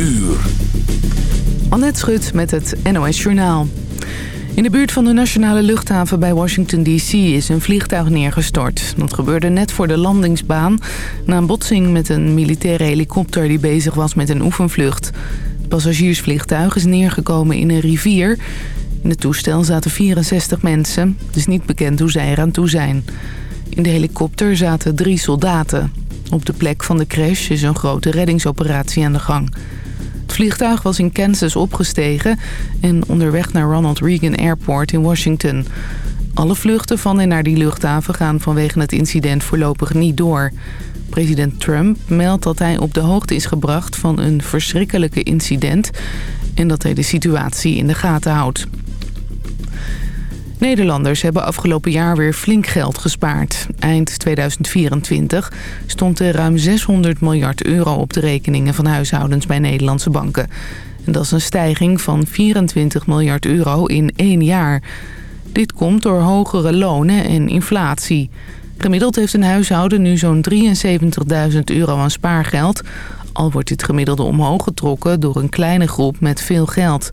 uur. Annette Schut met het NOS Journaal. In de buurt van de nationale luchthaven bij Washington D.C. is een vliegtuig neergestort. Dat gebeurde net voor de landingsbaan... na een botsing met een militaire helikopter die bezig was met een oefenvlucht. Het passagiersvliegtuig is neergekomen in een rivier. In het toestel zaten 64 mensen. Het is niet bekend hoe zij eraan toe zijn. In de helikopter zaten drie soldaten. Op de plek van de crash is een grote reddingsoperatie aan de gang. Het vliegtuig was in Kansas opgestegen en onderweg naar Ronald Reagan Airport in Washington. Alle vluchten van en naar die luchthaven gaan vanwege het incident voorlopig niet door. President Trump meldt dat hij op de hoogte is gebracht van een verschrikkelijke incident... en dat hij de situatie in de gaten houdt. Nederlanders hebben afgelopen jaar weer flink geld gespaard. Eind 2024 stond er ruim 600 miljard euro op de rekeningen van huishoudens bij Nederlandse banken. En dat is een stijging van 24 miljard euro in één jaar. Dit komt door hogere lonen en inflatie. Gemiddeld heeft een huishouden nu zo'n 73.000 euro aan spaargeld. Al wordt dit gemiddelde omhoog getrokken door een kleine groep met veel geld.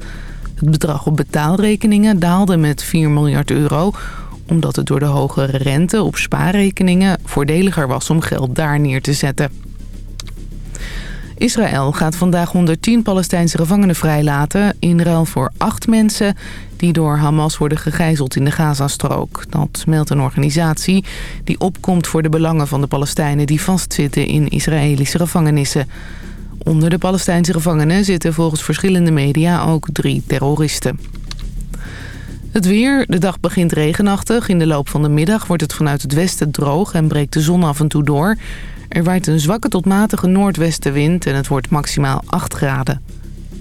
Het bedrag op betaalrekeningen daalde met 4 miljard euro... omdat het door de hogere rente op spaarrekeningen voordeliger was om geld daar neer te zetten. Israël gaat vandaag 110 Palestijnse gevangenen vrijlaten... in ruil voor acht mensen die door Hamas worden gegijzeld in de Gazastrook. Dat meldt een organisatie die opkomt voor de belangen van de Palestijnen... die vastzitten in Israëlische gevangenissen... Onder de Palestijnse gevangenen zitten volgens verschillende media ook drie terroristen. Het weer. De dag begint regenachtig. In de loop van de middag wordt het vanuit het westen droog en breekt de zon af en toe door. Er waait een zwakke tot matige noordwestenwind en het wordt maximaal 8 graden.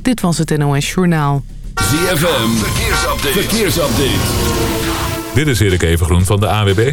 Dit was het NOS Journaal. ZFM. Verkeersupdate. Verkeersupdate. Dit is Erik Evengroen van de AWB.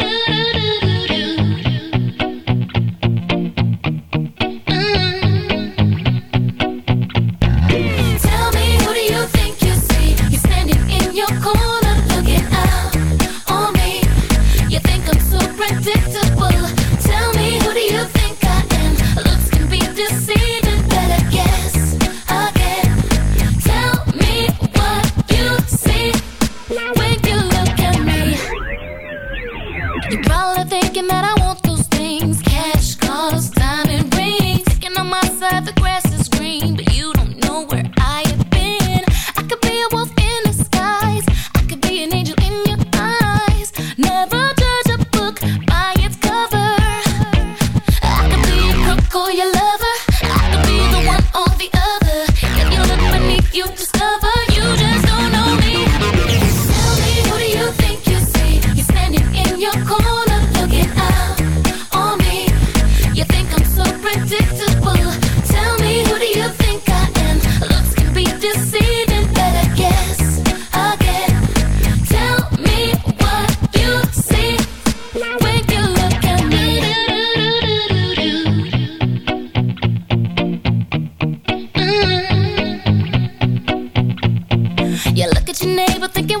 people thinking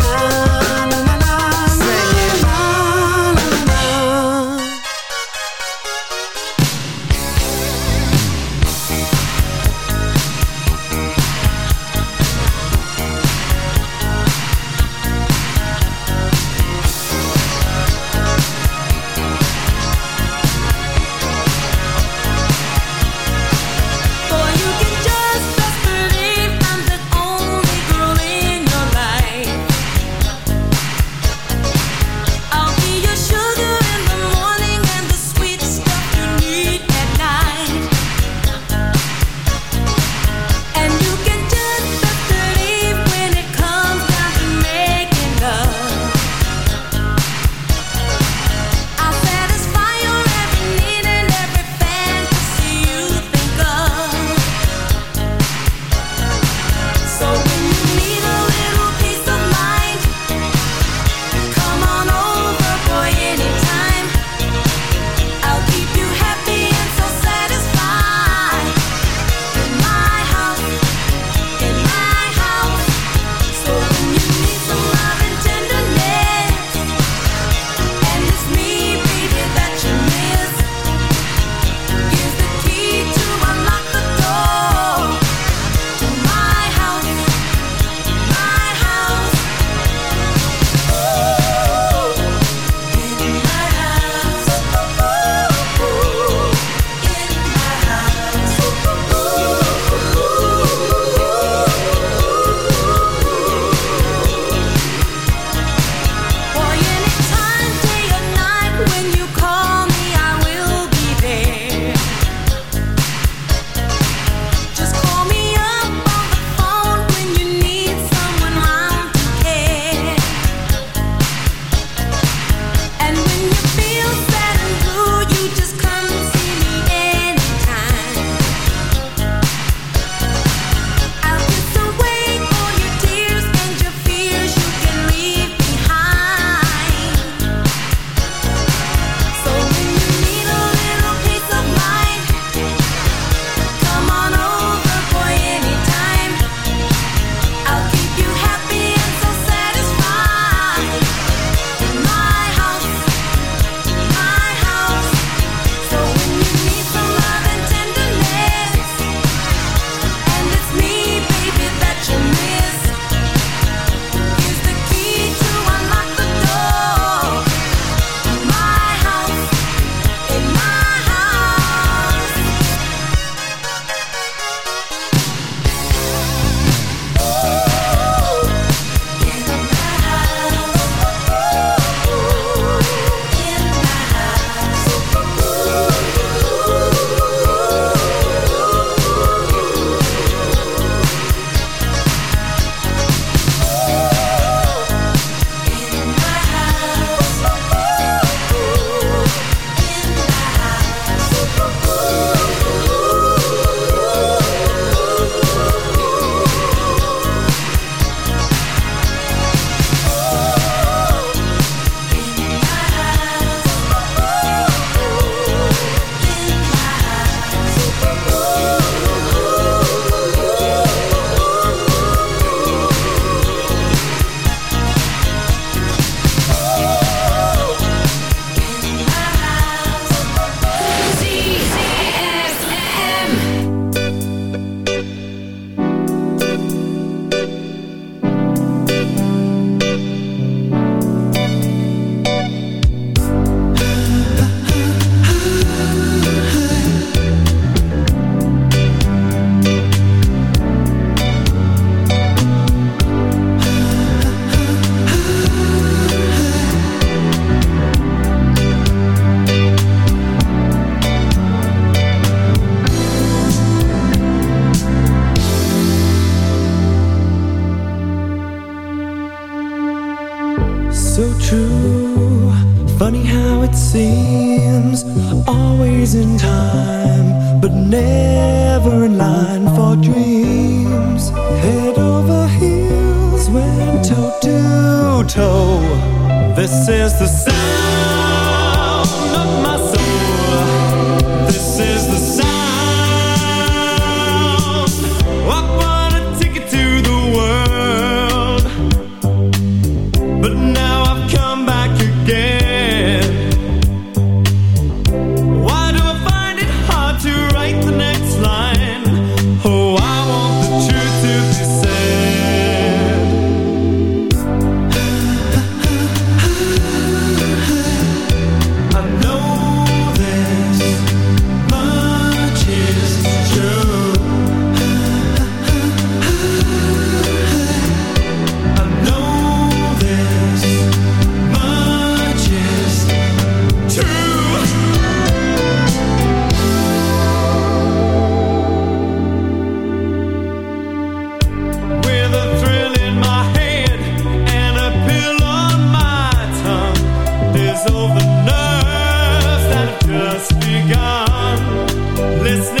Listening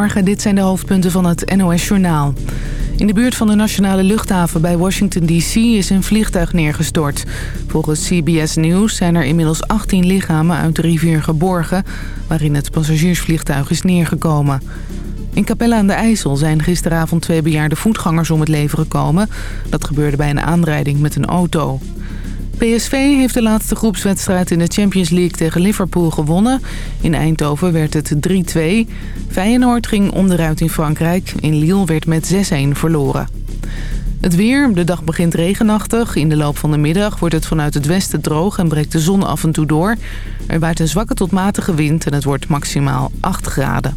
Dit zijn de hoofdpunten van het NOS-journaal. In de buurt van de nationale luchthaven bij Washington D.C. is een vliegtuig neergestort. Volgens CBS News zijn er inmiddels 18 lichamen uit de rivier geborgen... waarin het passagiersvliegtuig is neergekomen. In Capelle aan de IJssel zijn gisteravond twee bejaarde voetgangers om het leven gekomen. Dat gebeurde bij een aanrijding met een auto. PSV heeft de laatste groepswedstrijd in de Champions League tegen Liverpool gewonnen. In Eindhoven werd het 3-2. Feyenoord ging onderuit in Frankrijk. In Lille werd met 6-1 verloren. Het weer, de dag begint regenachtig. In de loop van de middag wordt het vanuit het westen droog en breekt de zon af en toe door. Er waait een zwakke tot matige wind en het wordt maximaal 8 graden.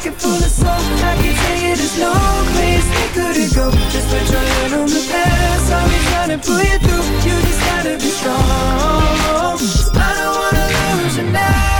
pocket full of soap. I can tell you there's no place we couldn't go. Just put your hand on the past. I'll be trying to pull you through. You just gotta be strong. I don't wanna lose you now.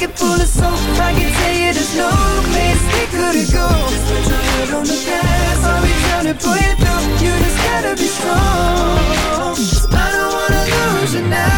pocket full of soap. I can tell you there's no place we couldn't go. Just put your head on the gas, I'll be to pull you through. You just gotta be strong. I don't wanna lose you now.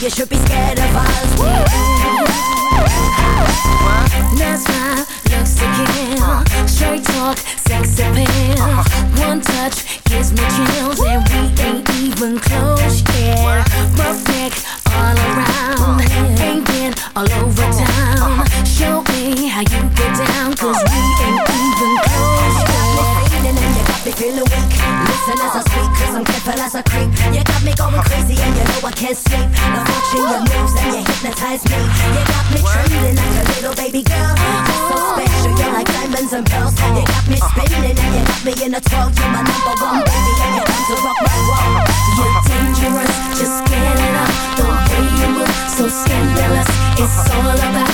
You should be scared of us. That's my looks to kill. Straight talk, sex appeal. One touch gives me chills, and we ain't even close. can't sleep. The hooch your moves and you hypnotize me. You got me trembling like a little baby girl. You're so special, you're like diamonds and pearls. You got me spinning and you got me in a twirl. You're my number one baby and you're to rock my world. You're dangerous, just get it up. The way you move, so scandalous. It's all about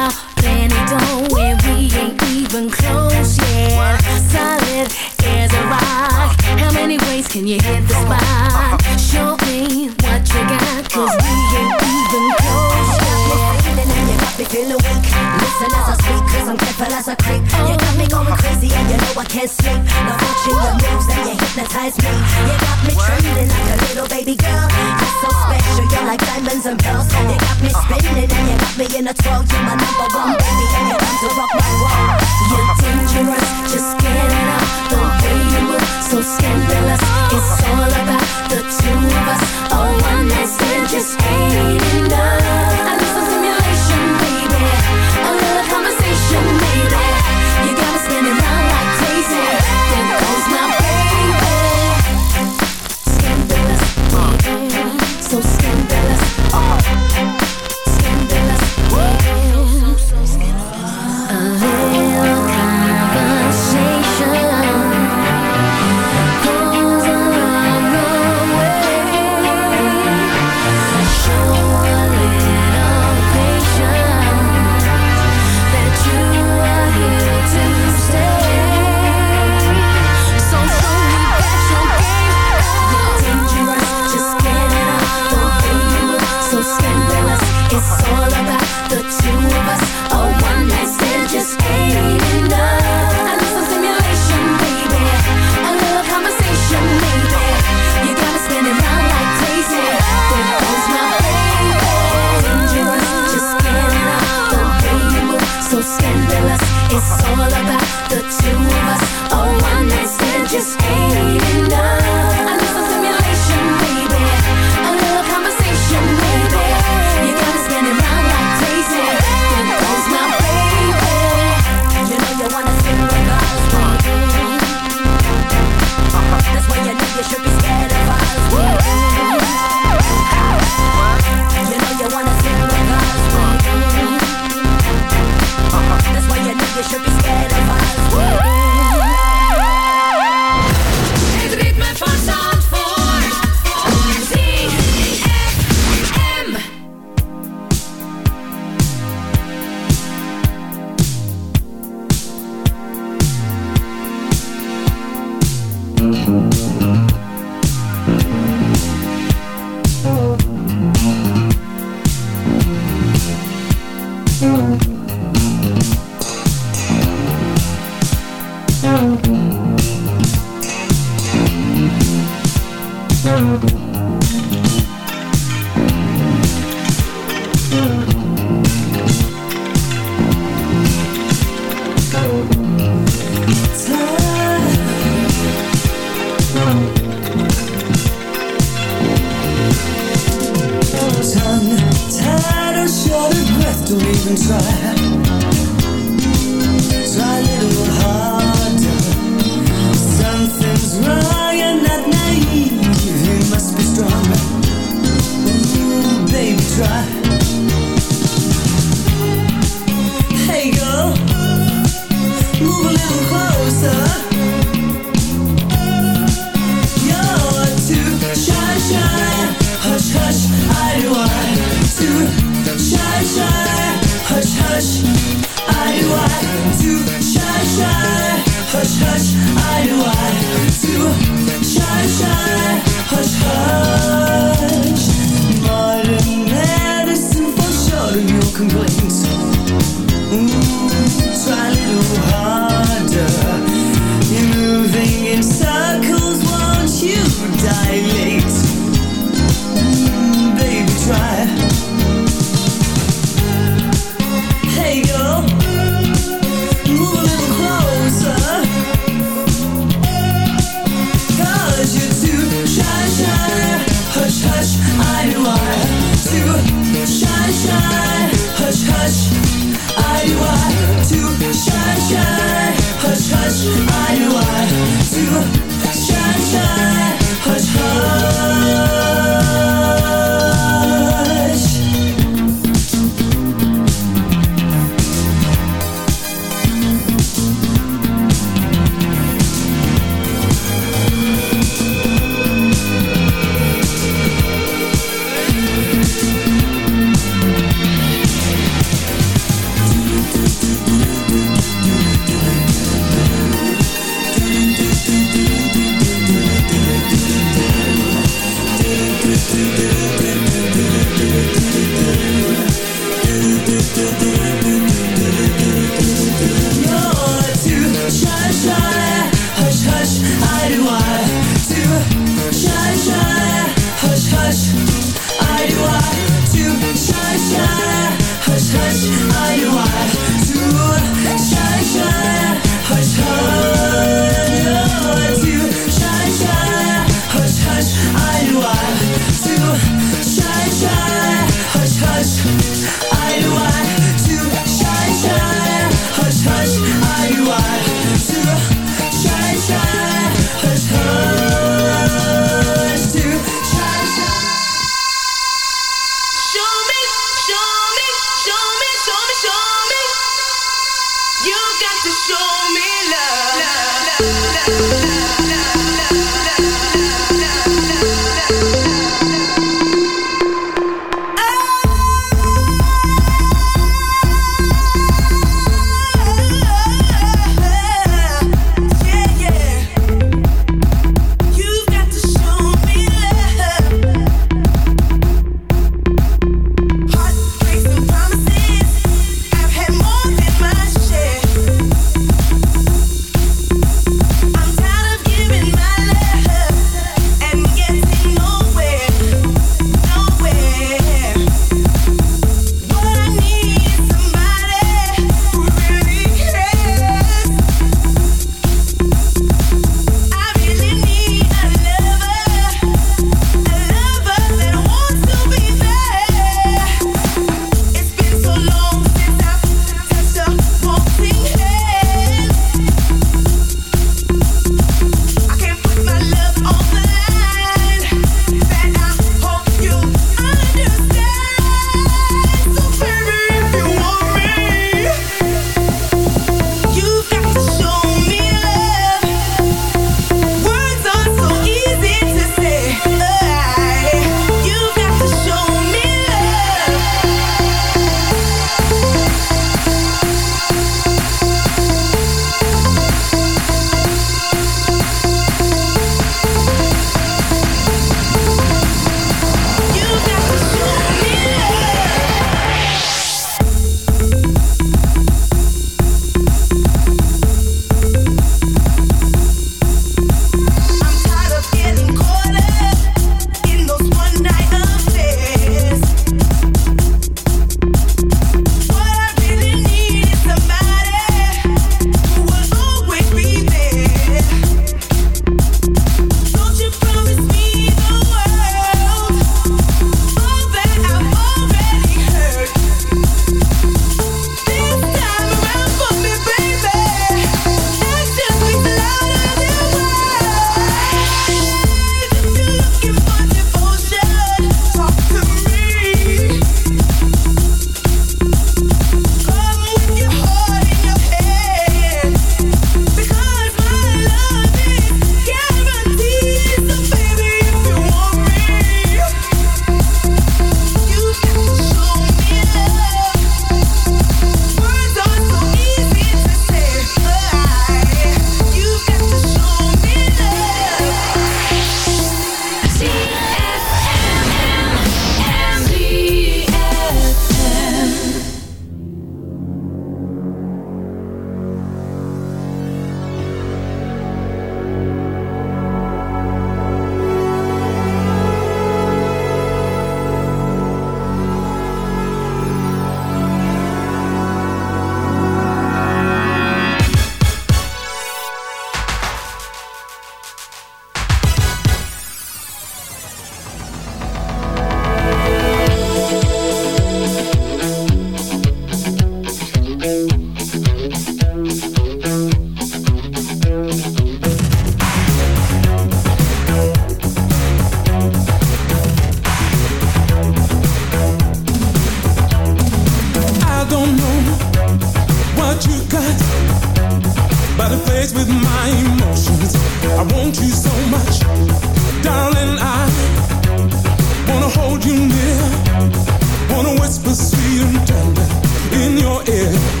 in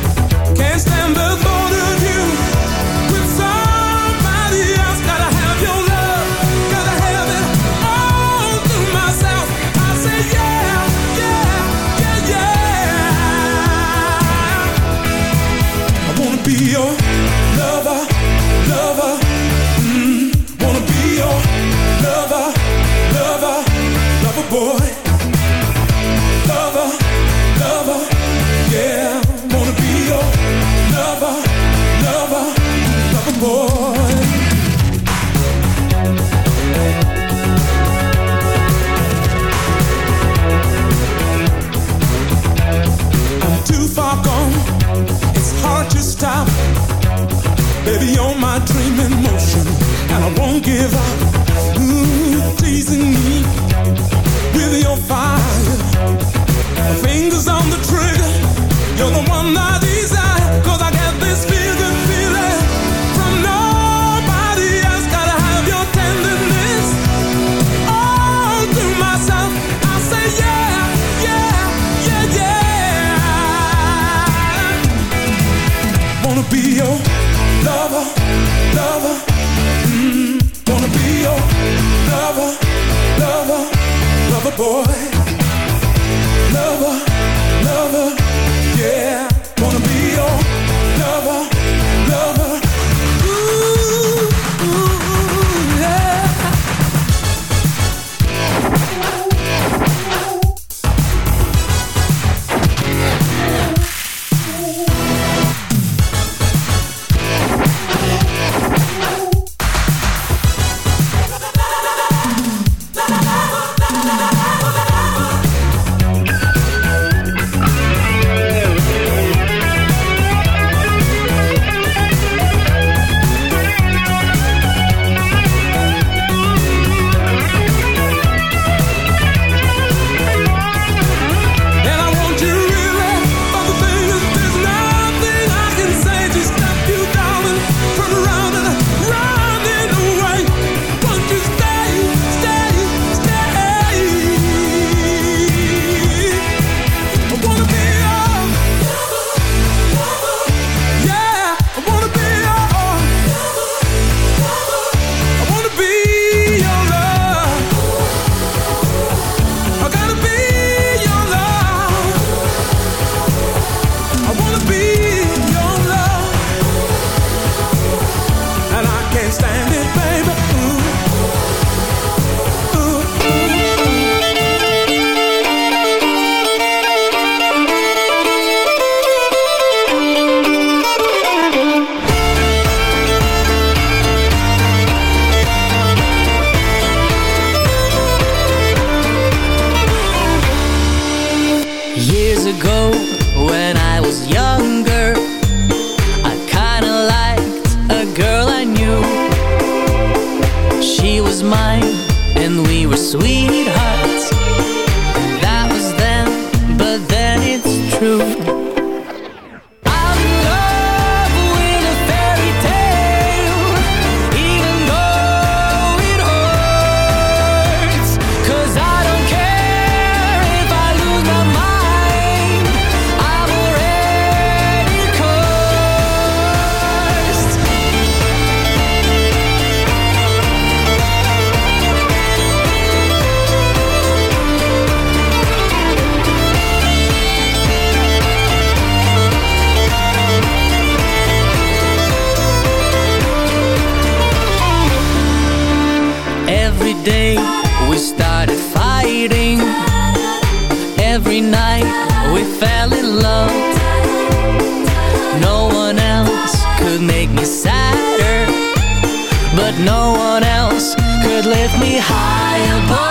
high above.